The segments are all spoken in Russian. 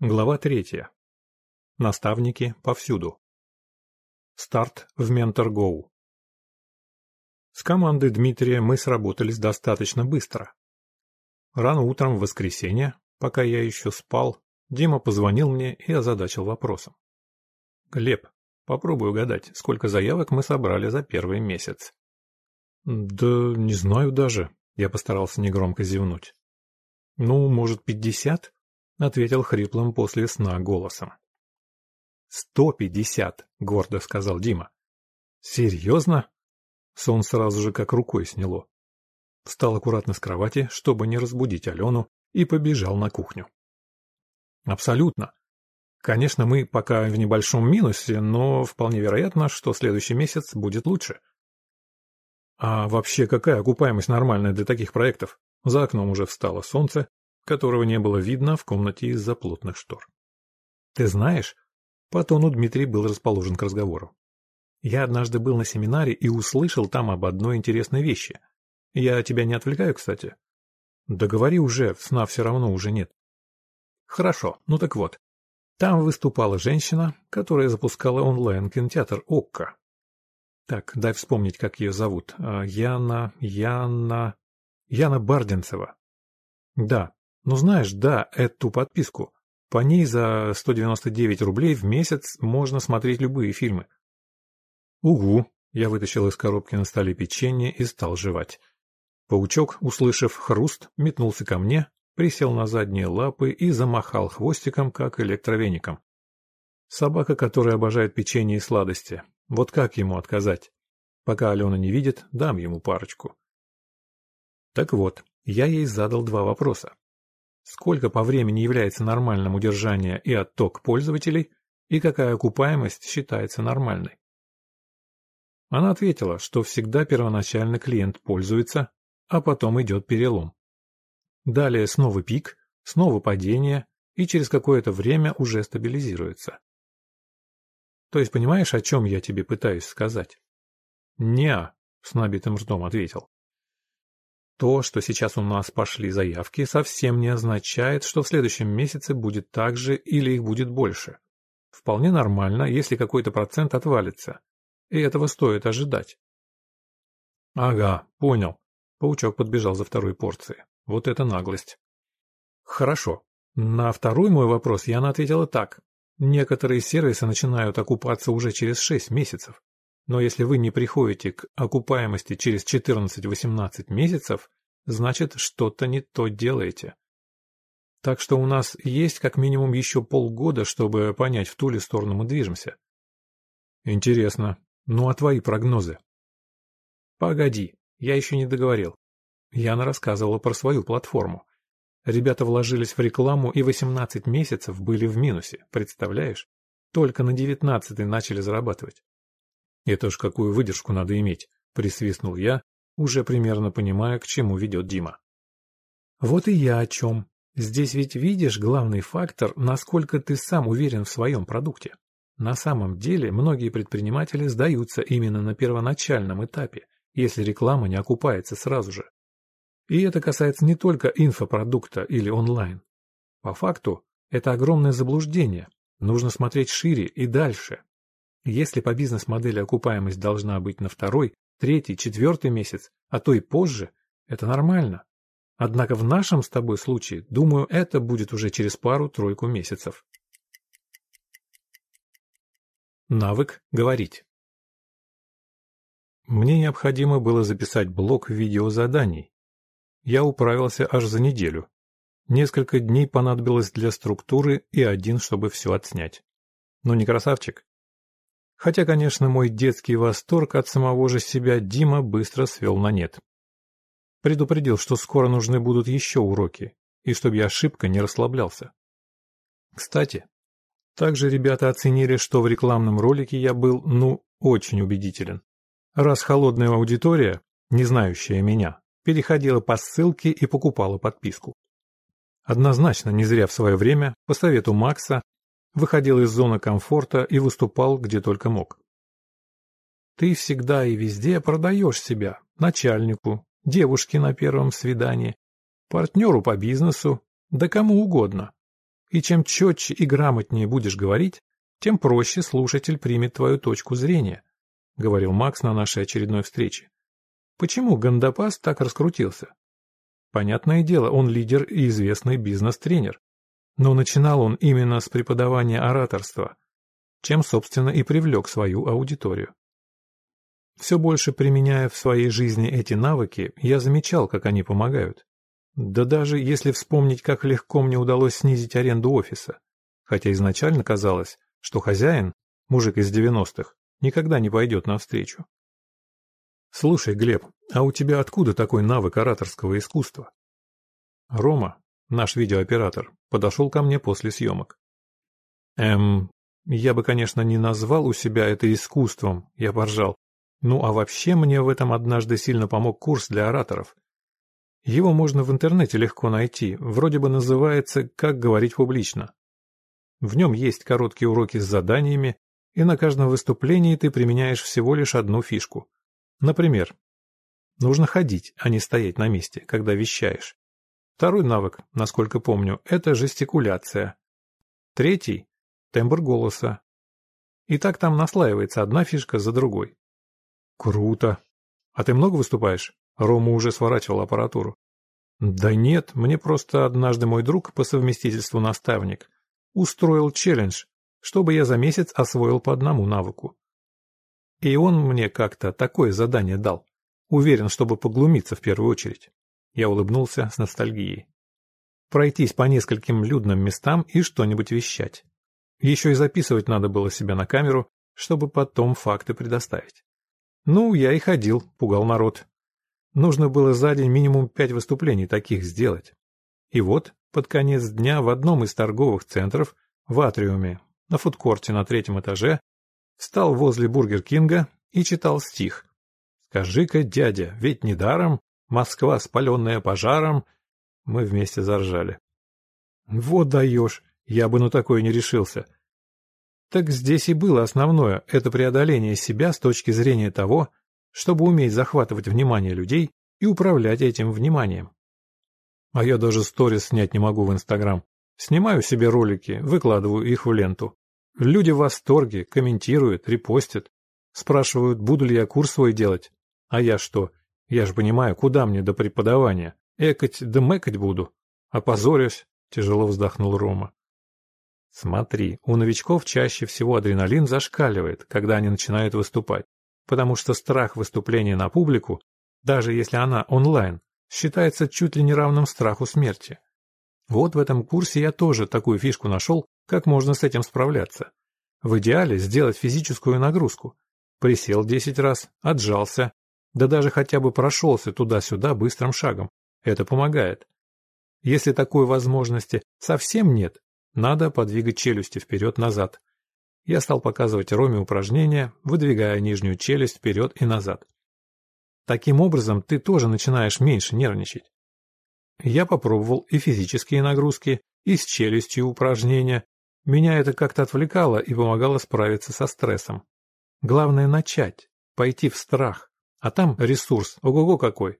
Глава третья. Наставники повсюду. Старт в Ментор С командой Дмитрия мы сработались достаточно быстро. Рано утром в воскресенье, пока я еще спал, Дима позвонил мне и озадачил вопросом. «Глеб, попробуй угадать, сколько заявок мы собрали за первый месяц». «Да не знаю даже», — я постарался негромко зевнуть. «Ну, может, пятьдесят?» — ответил хриплым после сна голосом. «Сто пятьдесят», — гордо сказал Дима. «Серьезно?» Сон сразу же как рукой сняло. Встал аккуратно с кровати, чтобы не разбудить Алену, и побежал на кухню. «Абсолютно. Конечно, мы пока в небольшом минусе, но вполне вероятно, что следующий месяц будет лучше». «А вообще какая окупаемость нормальная для таких проектов?» За окном уже встало солнце, которого не было видно в комнате из-за плотных штор. «Ты знаешь...» По тону Дмитрий был расположен к разговору. «Я однажды был на семинаре и услышал там об одной интересной вещи. Я тебя не отвлекаю, кстати?» «Да говори уже, сна все равно уже нет». «Хорошо, ну так вот. Там выступала женщина, которая запускала онлайн-кинотеатр «Окко». Так, дай вспомнить, как ее зовут. А, Яна... Яна... Яна Барденцева. Да, ну знаешь, да, эту подписку. По ней за 199 рублей в месяц можно смотреть любые фильмы. Угу, я вытащил из коробки на столе печенье и стал жевать. Паучок, услышав хруст, метнулся ко мне, присел на задние лапы и замахал хвостиком, как электровеником. Собака, которая обожает печенье и сладости. Вот как ему отказать? Пока Алена не видит, дам ему парочку. Так вот, я ей задал два вопроса сколько по времени является нормальным удержание и отток пользователей, и какая окупаемость считается нормальной. Она ответила, что всегда первоначально клиент пользуется, а потом идет перелом. Далее снова пик, снова падение, и через какое-то время уже стабилизируется. То есть понимаешь, о чем я тебе пытаюсь сказать? «Не-а», с набитым ртом ответил. То, что сейчас у нас пошли заявки, совсем не означает, что в следующем месяце будет так же или их будет больше. Вполне нормально, если какой-то процент отвалится. И этого стоит ожидать. Ага, понял. Паучок подбежал за второй порцией. Вот это наглость. Хорошо. На второй мой вопрос Яна ответила так. Некоторые сервисы начинают окупаться уже через 6 месяцев. Но если вы не приходите к окупаемости через 14-18 месяцев, значит что-то не то делаете. Так что у нас есть как минимум еще полгода, чтобы понять, в ту ли сторону мы движемся. Интересно. Ну а твои прогнозы? Погоди, я еще не договорил. Яна рассказывала про свою платформу. Ребята вложились в рекламу и 18 месяцев были в минусе, представляешь? Только на 19 начали зарабатывать. Это ж какую выдержку надо иметь, присвистнул я, уже примерно понимая, к чему ведет Дима. Вот и я о чем. Здесь ведь видишь главный фактор, насколько ты сам уверен в своем продукте. На самом деле многие предприниматели сдаются именно на первоначальном этапе, если реклама не окупается сразу же. И это касается не только инфопродукта или онлайн. По факту, это огромное заблуждение. Нужно смотреть шире и дальше, если по бизнес-модели окупаемость должна быть на второй, третий, четвертый месяц, а то и позже, это нормально. Однако в нашем с тобой случае, думаю, это будет уже через пару-тройку месяцев. Навык говорить. Мне необходимо было записать блок видеозаданий. Я управился аж за неделю. Несколько дней понадобилось для структуры и один, чтобы все отснять. Но не красавчик. Хотя, конечно, мой детский восторг от самого же себя Дима быстро свел на нет. Предупредил, что скоро нужны будут еще уроки, и чтобы я ошибка не расслаблялся. Кстати, также ребята оценили, что в рекламном ролике я был, ну, очень убедителен. Раз холодная аудитория, не знающая меня, переходила по ссылке и покупала подписку. Однозначно не зря в свое время, по совету Макса, выходил из зоны комфорта и выступал где только мог. Ты всегда и везде продаешь себя начальнику, девушке на первом свидании, партнеру по бизнесу, да кому угодно. И чем четче и грамотнее будешь говорить, тем проще слушатель примет твою точку зрения, говорил Макс на нашей очередной встрече. Почему Гандапас так раскрутился? Понятное дело, он лидер и известный бизнес-тренер. Но начинал он именно с преподавания ораторства, чем, собственно, и привлек свою аудиторию. Все больше применяя в своей жизни эти навыки, я замечал, как они помогают. Да даже если вспомнить, как легко мне удалось снизить аренду офиса. Хотя изначально казалось, что хозяин, мужик из 90-х, никогда не пойдет навстречу. Слушай, Глеб, а у тебя откуда такой навык ораторского искусства? Рома, наш видеооператор, подошел ко мне после съемок. Эм, я бы, конечно, не назвал у себя это искусством, я поржал. Ну а вообще мне в этом однажды сильно помог курс для ораторов. Его можно в интернете легко найти, вроде бы называется «Как говорить публично». В нем есть короткие уроки с заданиями, и на каждом выступлении ты применяешь всего лишь одну фишку. Например, нужно ходить, а не стоять на месте, когда вещаешь. Второй навык, насколько помню, это жестикуляция. Третий – тембр голоса. И так там наслаивается одна фишка за другой. Круто. А ты много выступаешь? Рома уже сворачивал аппаратуру. Да нет, мне просто однажды мой друг по совместительству наставник устроил челлендж, чтобы я за месяц освоил по одному навыку. И он мне как-то такое задание дал. Уверен, чтобы поглумиться в первую очередь. Я улыбнулся с ностальгией. Пройтись по нескольким людным местам и что-нибудь вещать. Еще и записывать надо было себя на камеру, чтобы потом факты предоставить. Ну, я и ходил, пугал народ. Нужно было за день минимум пять выступлений таких сделать. И вот, под конец дня в одном из торговых центров, в Атриуме, на фудкорте на третьем этаже, встал возле Бургер Кинга и читал стих. «Скажи-ка, дядя, ведь недаром Москва, спаленная пожаром...» Мы вместе заржали. «Вот даешь, я бы на такое не решился». Так здесь и было основное – это преодоление себя с точки зрения того, чтобы уметь захватывать внимание людей и управлять этим вниманием. А я даже сторис снять не могу в Инстаграм. Снимаю себе ролики, выкладываю их в ленту. Люди в восторге, комментируют, репостят. Спрашивают, буду ли я курс свой делать. А я что? Я же понимаю, куда мне до преподавания. Экать да мэкать буду. Опозорюсь, тяжело вздохнул Рома. Смотри, у новичков чаще всего адреналин зашкаливает, когда они начинают выступать потому что страх выступления на публику, даже если она онлайн, считается чуть ли не равным страху смерти. Вот в этом курсе я тоже такую фишку нашел, как можно с этим справляться. В идеале сделать физическую нагрузку. Присел 10 раз, отжался, да даже хотя бы прошелся туда-сюда быстрым шагом. Это помогает. Если такой возможности совсем нет, надо подвигать челюсти вперед-назад, я стал показывать Роме упражнения, выдвигая нижнюю челюсть вперед и назад. Таким образом, ты тоже начинаешь меньше нервничать. Я попробовал и физические нагрузки, и с челюстью упражнения. Меня это как-то отвлекало и помогало справиться со стрессом. Главное начать, пойти в страх. А там ресурс, ого-го какой.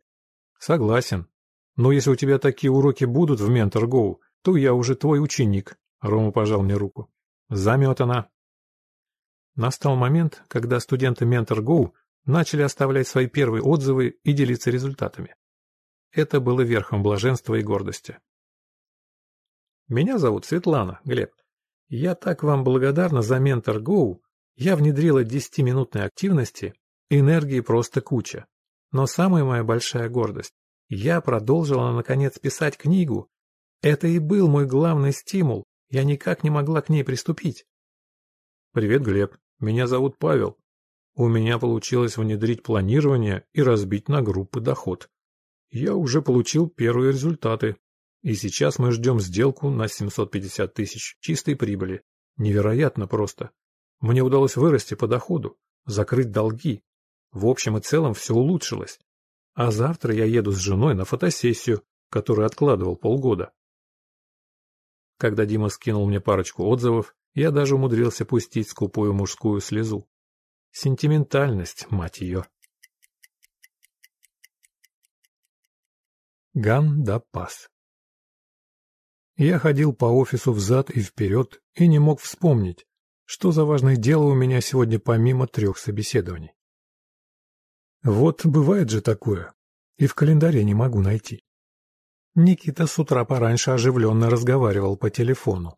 Согласен. Но если у тебя такие уроки будут в Mentor Go, то я уже твой ученик. Рома пожал мне руку. Заметана. Настал момент, когда студенты Mentor Go начали оставлять свои первые отзывы и делиться результатами. Это было верхом блаженства и гордости. Меня зовут Светлана, Глеб. Я так вам благодарна за Mentor Go. Я внедрила 10-минутной активности, энергии просто куча. Но самая моя большая гордость – я продолжила, наконец, писать книгу. Это и был мой главный стимул, я никак не могла к ней приступить. Привет, Глеб. Меня зовут Павел. У меня получилось внедрить планирование и разбить на группы доход. Я уже получил первые результаты. И сейчас мы ждем сделку на 750 тысяч чистой прибыли. Невероятно просто. Мне удалось вырасти по доходу, закрыть долги. В общем и целом все улучшилось. А завтра я еду с женой на фотосессию, которую откладывал полгода. Когда Дима скинул мне парочку отзывов, я даже умудрился пустить скупую мужскую слезу. Сентиментальность, мать ее. Ган да пас. Я ходил по офису взад и вперед и не мог вспомнить, что за важное дело у меня сегодня помимо трех собеседований. Вот бывает же такое, и в календаре не могу найти. Никита с утра пораньше оживленно разговаривал по телефону.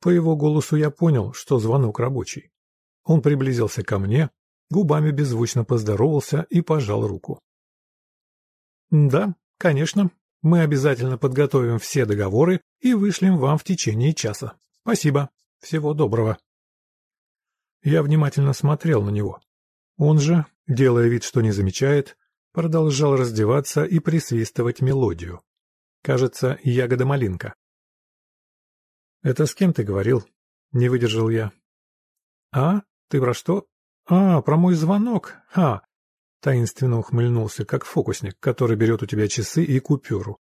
По его голосу я понял, что звонок рабочий. Он приблизился ко мне, губами беззвучно поздоровался и пожал руку. «Да, конечно, мы обязательно подготовим все договоры и вышлем вам в течение часа. Спасибо. Всего доброго». Я внимательно смотрел на него. Он же, делая вид, что не замечает, продолжал раздеваться и присвистывать мелодию. Кажется, ягода-малинка. «Это с кем ты говорил?» — не выдержал я. «А? Ты про что? А, про мой звонок. А, Таинственно ухмыльнулся, как фокусник, который берет у тебя часы и купюру.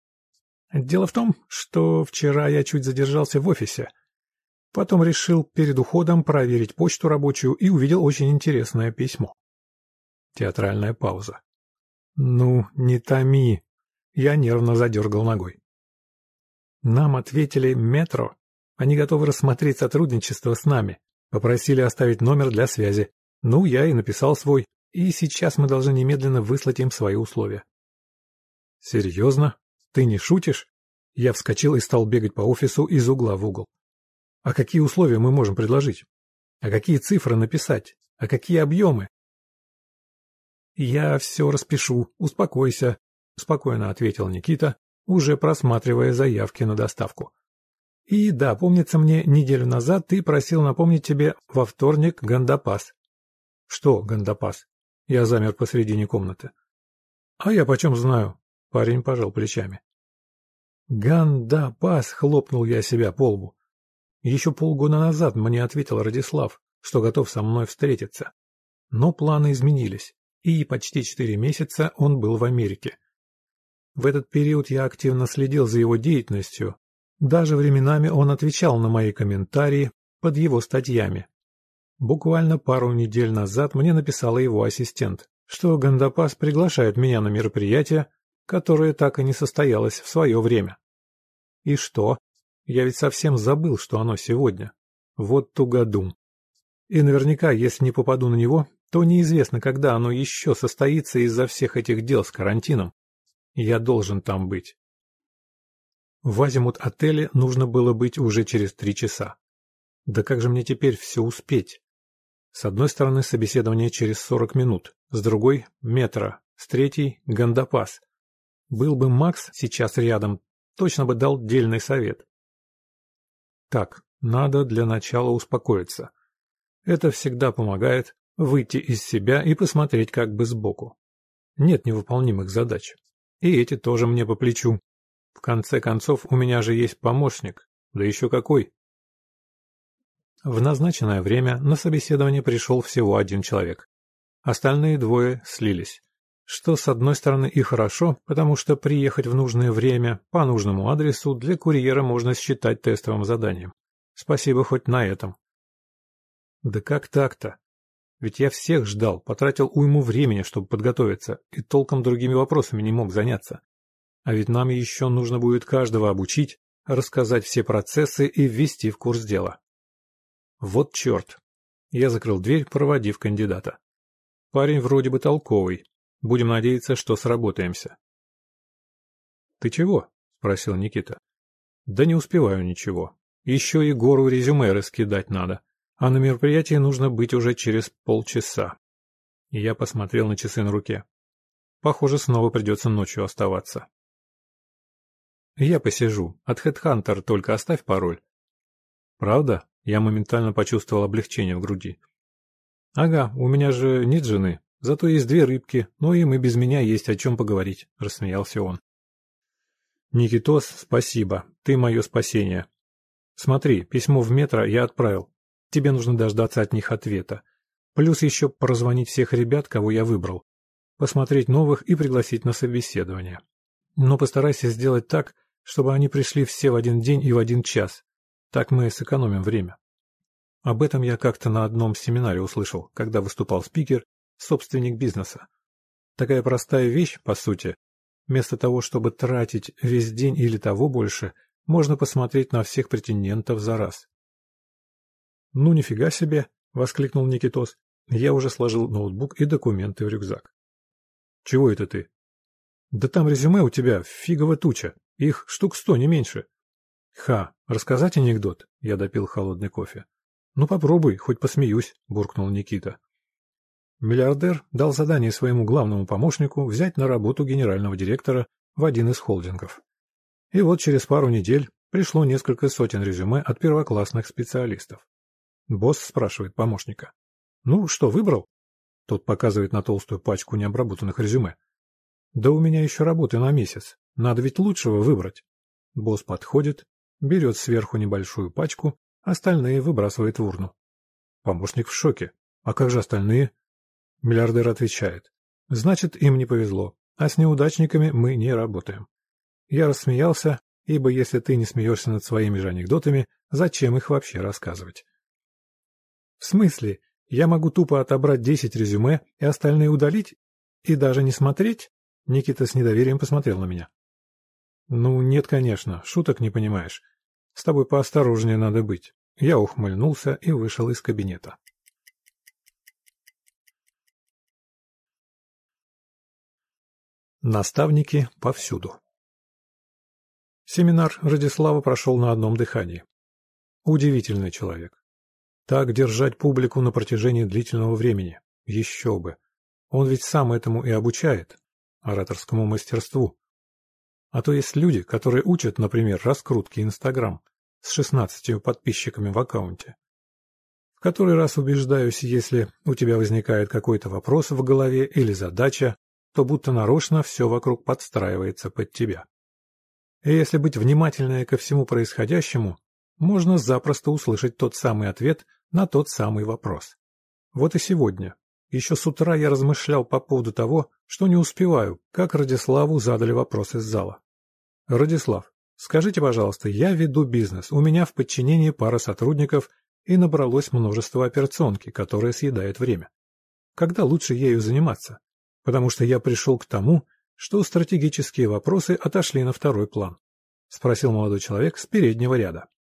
Дело в том, что вчера я чуть задержался в офисе. Потом решил перед уходом проверить почту рабочую и увидел очень интересное письмо. Театральная пауза. «Ну, не томи!» Я нервно задергал ногой. Нам ответили «Метро». Они готовы рассмотреть сотрудничество с нами. Попросили оставить номер для связи. Ну, я и написал свой и сейчас мы должны немедленно выслать им свои условия. Серьезно? Ты не шутишь? Я вскочил и стал бегать по офису из угла в угол. А какие условия мы можем предложить? А какие цифры написать? А какие объемы? Я все распишу, успокойся, спокойно ответил Никита, уже просматривая заявки на доставку. И да, помнится мне, неделю назад ты просил напомнить тебе во вторник Гандапас. Что Гандапас? Я замер посредине комнаты. «А я почем знаю?» — парень пожал плечами. «Ганда, пас!» — хлопнул я себя по лбу. Еще полгода назад мне ответил Радислав, что готов со мной встретиться. Но планы изменились, и почти четыре месяца он был в Америке. В этот период я активно следил за его деятельностью. Даже временами он отвечал на мои комментарии под его статьями. Буквально пару недель назад мне написала его ассистент, что Гандапас приглашает меня на мероприятие, которое так и не состоялось в свое время. И что? Я ведь совсем забыл, что оно сегодня. Вот тугодум. И наверняка, если не попаду на него, то неизвестно, когда оно еще состоится из-за всех этих дел с карантином. Я должен там быть. В Азимут-отеле нужно было быть уже через три часа. Да как же мне теперь все успеть? С одной стороны собеседование через 40 минут, с другой — метро, с третьей — гандапас. Был бы Макс сейчас рядом, точно бы дал дельный совет. Так, надо для начала успокоиться. Это всегда помогает выйти из себя и посмотреть как бы сбоку. Нет невыполнимых задач. И эти тоже мне по плечу. В конце концов, у меня же есть помощник. Да еще какой. В назначенное время на собеседование пришел всего один человек. Остальные двое слились. Что, с одной стороны, и хорошо, потому что приехать в нужное время по нужному адресу для курьера можно считать тестовым заданием. Спасибо хоть на этом. Да как так-то? Ведь я всех ждал, потратил уйму времени, чтобы подготовиться, и толком другими вопросами не мог заняться. А ведь нам еще нужно будет каждого обучить, рассказать все процессы и ввести в курс дела. Вот черт. Я закрыл дверь, проводив кандидата. Парень вроде бы толковый. Будем надеяться, что сработаемся. «Ты чего?» — спросил Никита. «Да не успеваю ничего. Еще и гору резюме раскидать надо. А на мероприятии нужно быть уже через полчаса». Я посмотрел на часы на руке. Похоже, снова придется ночью оставаться. «Я посижу. От Хедхантер только оставь пароль». «Правда?» Я моментально почувствовал облегчение в груди. «Ага, у меня же нет жены, зато есть две рыбки, но им и без меня есть о чем поговорить», — рассмеялся он. «Никитос, спасибо, ты мое спасение. Смотри, письмо в метро я отправил. Тебе нужно дождаться от них ответа. Плюс еще прозвонить всех ребят, кого я выбрал. Посмотреть новых и пригласить на собеседование. Но постарайся сделать так, чтобы они пришли все в один день и в один час, так мы сэкономим время. Об этом я как-то на одном семинаре услышал, когда выступал спикер, собственник бизнеса. Такая простая вещь, по сути. Вместо того, чтобы тратить весь день или того больше, можно посмотреть на всех претендентов за раз. «Ну, нифига себе!» — воскликнул Никитос. Я уже сложил ноутбук и документы в рюкзак. «Чего это ты?» «Да там резюме у тебя, фиговая туча. Их штук сто, не меньше». «Ха, рассказать анекдот?» — я допил холодный кофе. «Ну попробуй, хоть посмеюсь», — буркнул Никита. Миллиардер дал задание своему главному помощнику взять на работу генерального директора в один из холдингов. И вот через пару недель пришло несколько сотен резюме от первоклассных специалистов. Босс спрашивает помощника. «Ну, что, выбрал?» Тот показывает на толстую пачку необработанных резюме. «Да у меня еще работы на месяц. Надо ведь лучшего выбрать». Босс подходит, берет сверху небольшую пачку, остальные выбрасывает в урну. Помощник в шоке. «А как же остальные?» Миллиардер отвечает. Значит, им не повезло, а с неудачниками мы не работаем. Я рассмеялся, ибо если ты не смеешься над своими же анекдотами, зачем их вообще рассказывать? В смысле, я могу тупо отобрать десять резюме и остальные удалить? И даже не смотреть? Никита с недоверием посмотрел на меня. Ну, нет, конечно, шуток не понимаешь. С тобой поосторожнее надо быть. Я ухмыльнулся и вышел из кабинета. Наставники повсюду. Семинар Радислава прошел на одном дыхании. Удивительный человек. Так держать публику на протяжении длительного времени. Еще бы. Он ведь сам этому и обучает. Ораторскому мастерству. А то есть люди, которые учат, например, раскрутки Инстаграм с 16 подписчиками в аккаунте. В который раз убеждаюсь, если у тебя возникает какой-то вопрос в голове или задача, то будто нарочно все вокруг подстраивается под тебя. И если быть внимательнее ко всему происходящему, можно запросто услышать тот самый ответ на тот самый вопрос. Вот и сегодня. Еще с утра я размышлял по поводу того, что не успеваю, как Радиславу задали вопрос из зала. «Радислав, скажите, пожалуйста, я веду бизнес, у меня в подчинении пара сотрудников и набралось множество операционки, которая съедает время. Когда лучше ею заниматься? потому что я пришел к тому, что стратегические вопросы отошли на второй план? — спросил молодой человек с переднего ряда. —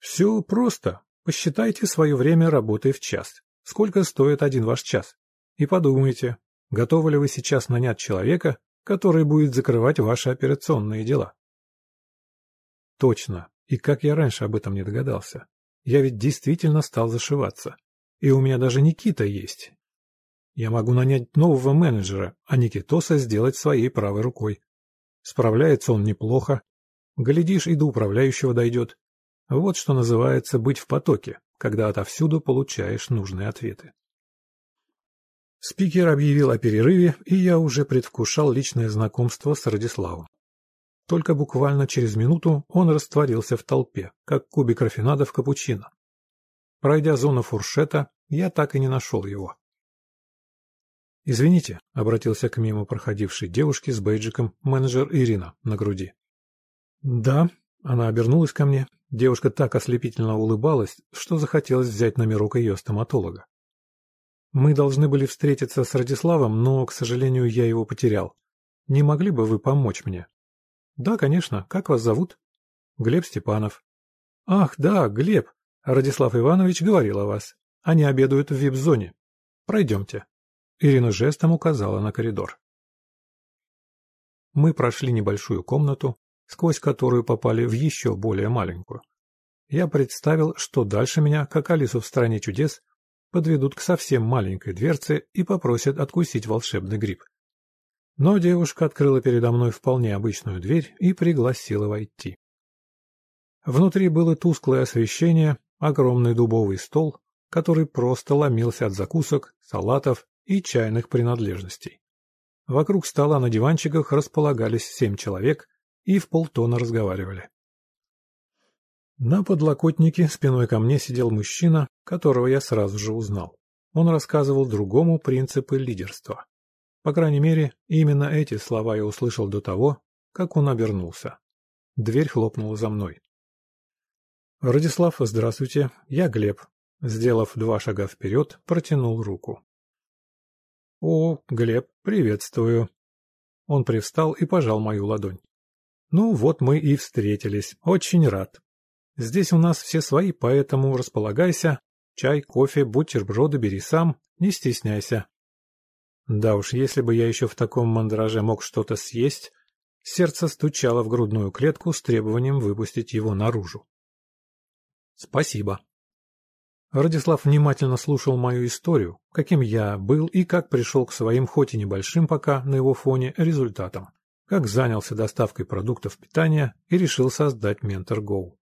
Все просто. Посчитайте свое время работы в час. Сколько стоит один ваш час? И подумайте, готовы ли вы сейчас нанять человека, который будет закрывать ваши операционные дела? Точно. И как я раньше об этом не догадался. Я ведь действительно стал зашиваться. И у меня даже Никита есть, я могу нанять нового менеджера, а Никитоса сделать своей правой рукой. Справляется он неплохо. Глядишь, и до управляющего дойдет. Вот что называется быть в потоке, когда отовсюду получаешь нужные ответы. Спикер объявил о перерыве, и я уже предвкушал личное знакомство с Радиславом. Только буквально через минуту он растворился в толпе, как кубик рафинада в капучино. Пройдя зону фуршета, я так и не нашел его. «Извините», — обратился к мимо проходившей девушке с бейджиком менеджер Ирина на груди. «Да», — она обернулась ко мне. Девушка так ослепительно улыбалась, что захотелось взять номерок ее стоматолога. «Мы должны были встретиться с Радиславом, но, к сожалению, я его потерял. Не могли бы вы помочь мне?» «Да, конечно. Как вас зовут?» «Глеб Степанов». «Ах, да, Глеб. Радислав Иванович говорил о вас. Они обедают в вип-зоне. Пройдемте». Ирина жестом указала на коридор. Мы прошли небольшую комнату, сквозь которую попали в еще более маленькую. Я представил, что дальше меня, как Алису в «Стране чудес», подведут к совсем маленькой дверце и попросят откусить волшебный гриб. Но девушка открыла передо мной вполне обычную дверь и пригласила войти. Внутри было тусклое освещение, огромный дубовый стол, который просто ломился от закусок, салатов и чайных принадлежностей. Вокруг стола на диванчиках располагались семь человек и в полтона разговаривали. На подлокотнике спиной ко мне сидел мужчина, которого я сразу же узнал. Он рассказывал другому принципы лидерства. По крайней мере, именно эти слова я услышал до того, как он обернулся. Дверь хлопнула за мной. «Радислав, здравствуйте, я Глеб». Сделав два шага вперед, протянул руку. «О, Глеб, приветствую!» Он привстал и пожал мою ладонь. Ну вот мы и встретились. Очень рад. Здесь у нас все свои, поэтому располагайся. Чай, кофе, бутерброды бери сам, не стесняйся. Да уж, если бы я еще в таком мандраже мог что-то съесть, сердце стучало в грудную клетку с требованием выпустить его наружу. Спасибо. Радислав внимательно слушал мою историю, каким я был и как пришел к своим, хоть и небольшим пока на его фоне, результатам, как занялся доставкой продуктов питания и решил создать Mentor Go.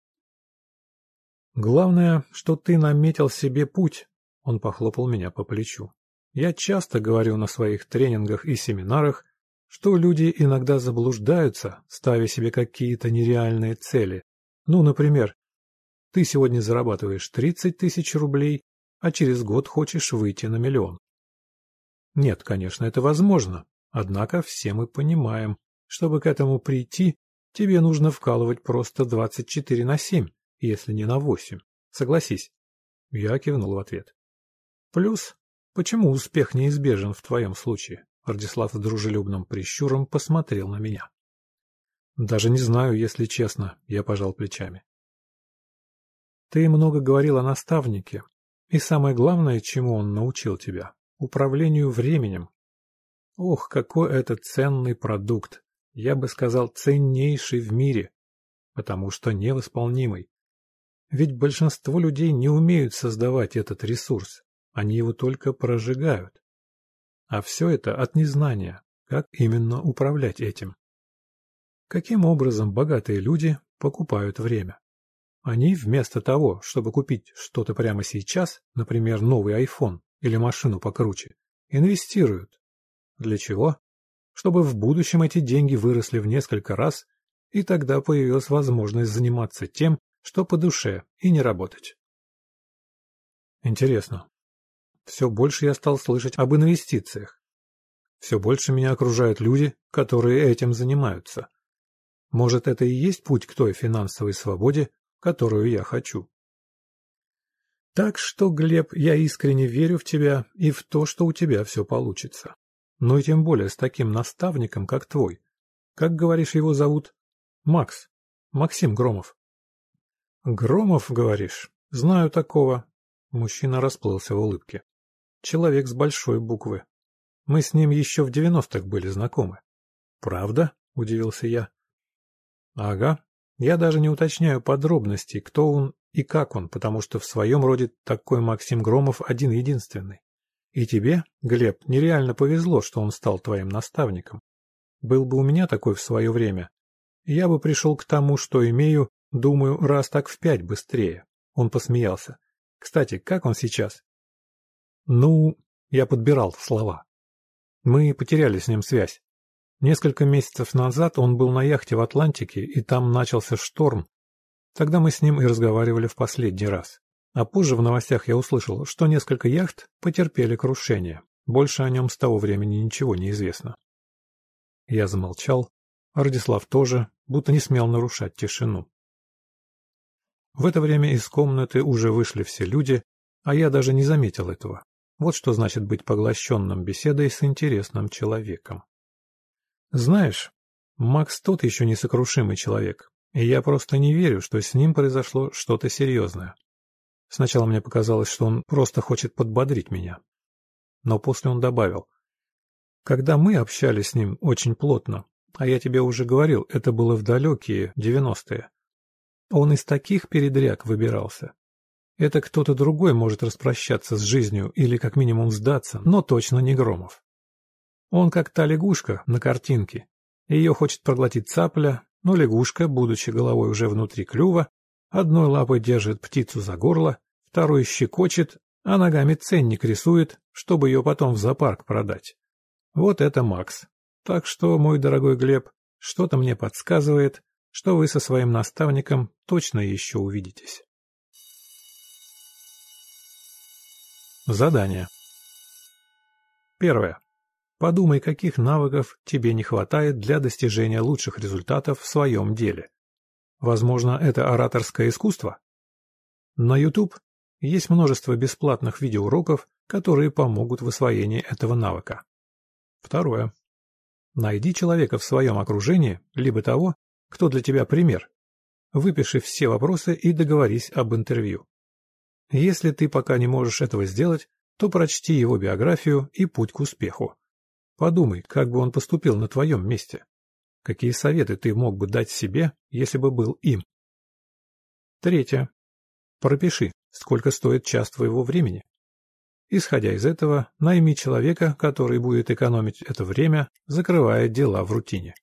«Главное, что ты наметил себе путь», — он похлопал меня по плечу. «Я часто говорю на своих тренингах и семинарах, что люди иногда заблуждаются, ставя себе какие-то нереальные цели. Ну, например, ты сегодня зарабатываешь 30 тысяч рублей, а через год хочешь выйти на миллион. Нет, конечно, это возможно, однако все мы понимаем, чтобы к этому прийти, тебе нужно вкалывать просто 24 на 7, если не на 8. Согласись. Я кивнул в ответ. Плюс, почему успех неизбежен в твоем случае? Радислав с дружелюбным прищуром посмотрел на меня. Даже не знаю, если честно, я пожал плечами. Ты много говорил о наставнике, и самое главное, чему он научил тебя – управлению временем. Ох, какой это ценный продукт! Я бы сказал, ценнейший в мире, потому что невосполнимый. Ведь большинство людей не умеют создавать этот ресурс, они его только прожигают. А все это от незнания, как именно управлять этим. Каким образом богатые люди покупают время? Они вместо того, чтобы купить что-то прямо сейчас, например, новый iPhone или машину покруче, инвестируют. Для чего? Чтобы в будущем эти деньги выросли в несколько раз, и тогда появилась возможность заниматься тем, что по душе, и не работать. Интересно. Все больше я стал слышать об инвестициях. Все больше меня окружают люди, которые этим занимаются. Может, это и есть путь к той финансовой свободе, которую я хочу. Так что, Глеб, я искренне верю в тебя и в то, что у тебя все получится. Но и тем более с таким наставником, как твой. Как, говоришь, его зовут? Макс. Максим Громов. Громов, говоришь? Знаю такого. Мужчина расплылся в улыбке. Человек с большой буквы. Мы с ним еще в девяностых были знакомы. Правда? Удивился я. Ага, я даже не уточняю подробностей, кто он и как он, потому что в своем роде такой Максим Громов один-единственный. И тебе, Глеб, нереально повезло, что он стал твоим наставником. Был бы у меня такой в свое время, я бы пришел к тому, что имею, думаю, раз так в пять быстрее. Он посмеялся. Кстати, как он сейчас? Ну, я подбирал слова. Мы потеряли с ним связь. Несколько месяцев назад он был на яхте в Атлантике, и там начался шторм. Тогда мы с ним и разговаривали в последний раз. А позже в новостях я услышал, что несколько яхт потерпели крушение. Больше о нем с того времени ничего не известно. Я замолчал, Радислав тоже, будто не смел нарушать тишину. В это время из комнаты уже вышли все люди, а я даже не заметил этого. Вот что значит быть поглощенным беседой с интересным человеком. Знаешь, Макс тот еще несокрушимый человек, и я просто не верю, что с ним произошло что-то серьезное. Сначала мне показалось, что он просто хочет подбодрить меня. Но после он добавил. Когда мы общались с ним очень плотно, а я тебе уже говорил, это было в далекие девяностые, он из таких передряг выбирался. Это кто-то другой может распрощаться с жизнью или как минимум сдаться, но точно не Громов. Он как та лягушка на картинке. Ее хочет проглотить цапля, но лягушка, будучи головой уже внутри клюва, одной лапой держит птицу за горло, второй щекочет, а ногами ценник рисует, чтобы ее потом в зоопарк продать. Вот это Макс. Так что, мой дорогой Глеб, что-то мне подсказывает, что вы со своим наставником точно еще увидитесь. Задание. Первое. Подумай, каких навыков тебе не хватает для достижения лучших результатов в своем деле. Возможно, это ораторское искусство? На YouTube есть множество бесплатных видеоуроков, которые помогут в освоении этого навыка. Второе. Найди человека в своем окружении, либо того, кто для тебя пример. Выпиши все вопросы и договорись об интервью. Если ты пока не можешь этого сделать, то прочти его биографию и путь к успеху. Подумай, как бы он поступил на твоем месте. Какие советы ты мог бы дать себе, если бы был им? Третье. Пропиши, сколько стоит час твоего времени. Исходя из этого, найми человека, который будет экономить это время, закрывая дела в рутине.